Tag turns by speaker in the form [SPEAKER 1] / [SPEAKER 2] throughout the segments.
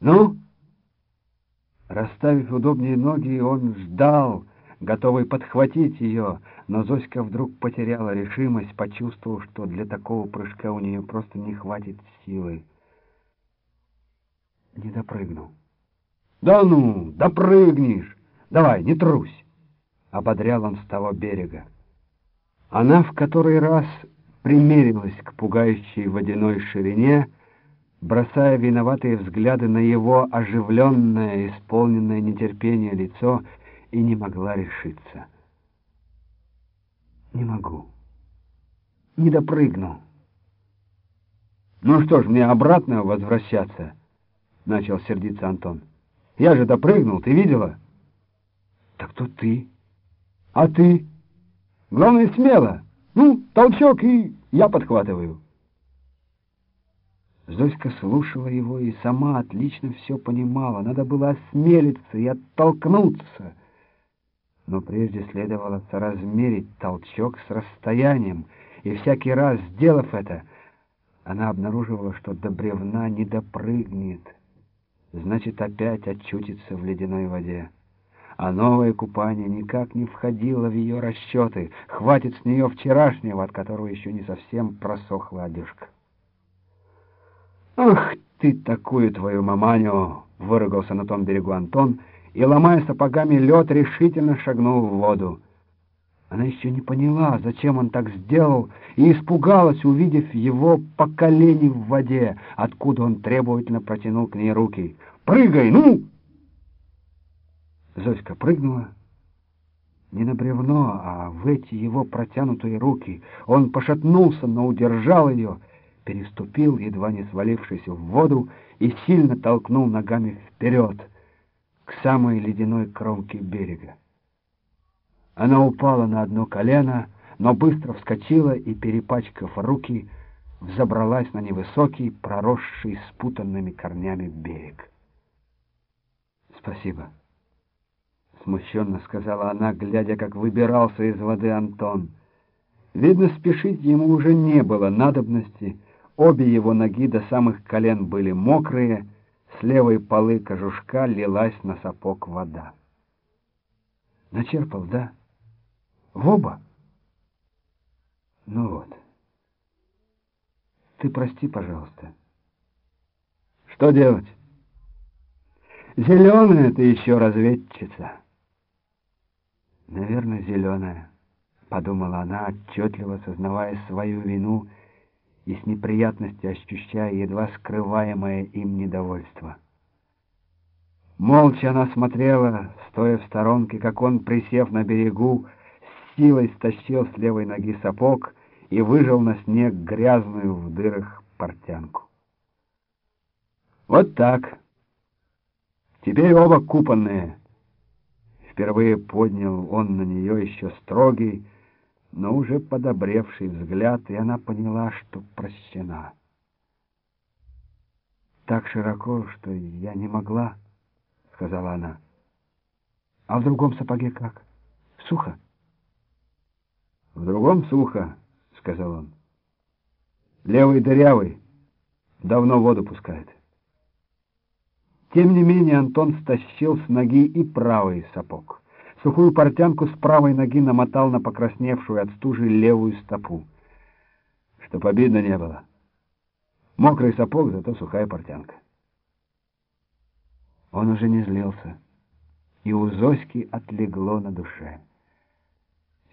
[SPEAKER 1] Ну? Расставив удобнее ноги, он ждал, готовый подхватить ее, но Зоська вдруг потеряла решимость, почувствовав, что для такого прыжка у нее просто не хватит силы. Не допрыгнул. «Да ну, допрыгнешь! Давай, не трусь!» — ободрял он с того берега. Она в который раз примерилась к пугающей водяной ширине, бросая виноватые взгляды на его оживленное, исполненное нетерпение лицо, и не могла решиться. «Не могу. Не допрыгну». «Ну что ж, мне обратно возвращаться?» — начал сердиться Антон. «Я же допрыгнул, ты видела?» «Так то ты. А ты?» «Главное, смело. Ну, толчок, и я подхватываю». Зоська слушала его и сама отлично все понимала. Надо было осмелиться и оттолкнуться. Но прежде следовало соразмерить толчок с расстоянием, и всякий раз, сделав это, она обнаруживала, что до бревна не допрыгнет. Значит, опять очутится в ледяной воде. А новое купание никак не входило в ее расчеты. Хватит с нее вчерашнего, от которого еще не совсем просохла одежка. «Ах ты, такую твою маманю!» — выругался на том берегу Антон и, ломая сапогами лед, решительно шагнул в воду. Она еще не поняла, зачем он так сделал, и испугалась, увидев его по колени в воде, откуда он требовательно протянул к ней руки. «Прыгай, ну!» Зоська прыгнула. Не на бревно, а в эти его протянутые руки. Он пошатнулся, но удержал ее — переступил, едва не свалившись в воду, и сильно толкнул ногами вперед, к самой ледяной кромке берега. Она упала на одно колено, но быстро вскочила и, перепачкав руки, взобралась на невысокий, проросший спутанными корнями берег. «Спасибо», — смущенно сказала она, глядя, как выбирался из воды Антон. Видно, спешить ему уже не было надобности, — Обе его ноги до самых колен были мокрые, с левой полы кожушка лилась на сапог вода. Начерпал, да? В оба? Ну вот. Ты прости, пожалуйста. Что делать? Зеленая ты еще разведчица. Наверное, зеленая, подумала она, отчетливо сознавая свою вину и с неприятностью ощущая едва скрываемое им недовольство. Молча она смотрела, стоя в сторонке, как он, присев на берегу, с силой стащил с левой ноги сапог и выжил на снег грязную в дырах портянку. Вот так. Теперь оба купанные. Впервые поднял он на нее еще строгий, но уже подобревший взгляд, и она поняла, что прощена. «Так широко, что я не могла», — сказала она. «А в другом сапоге как? Сухо?» «В другом сухо», — сказал он. «Левый дырявый, давно воду пускает». Тем не менее Антон стащил с ноги и правый сапог. Сухую портянку с правой ноги намотал на покрасневшую от стужи левую стопу. Чтоб обидно не было. Мокрый сапог, зато сухая портянка. Он уже не злился, и у Зоськи отлегло на душе.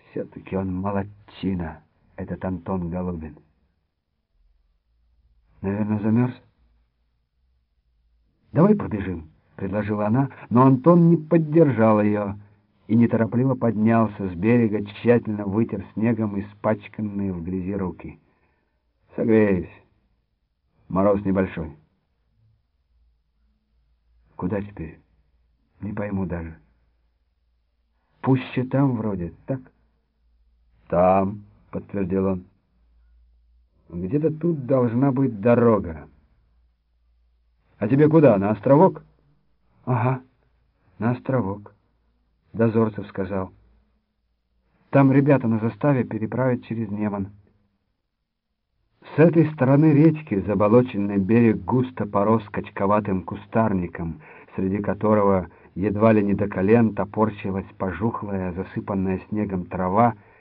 [SPEAKER 1] Все-таки он молодчина, этот Антон Голубин. Наверное, замерз? «Давай побежим», — предложила она, но Антон не поддержал ее и неторопливо поднялся с берега, тщательно вытер снегом испачканные в грязи руки. «Согреюсь. Мороз небольшой». «Куда теперь? Не пойму даже. Пуще там вроде, так?» «Там», — подтвердил он. «Где-то тут должна быть дорога. А тебе куда, на островок?» «Ага, на островок». Дозорцев сказал. Там ребята на заставе переправят через Неман. С этой стороны речки заболоченный берег густо порос качковатым кустарником, среди которого едва ли не до колен топорщилась пожухлая, засыпанная снегом трава,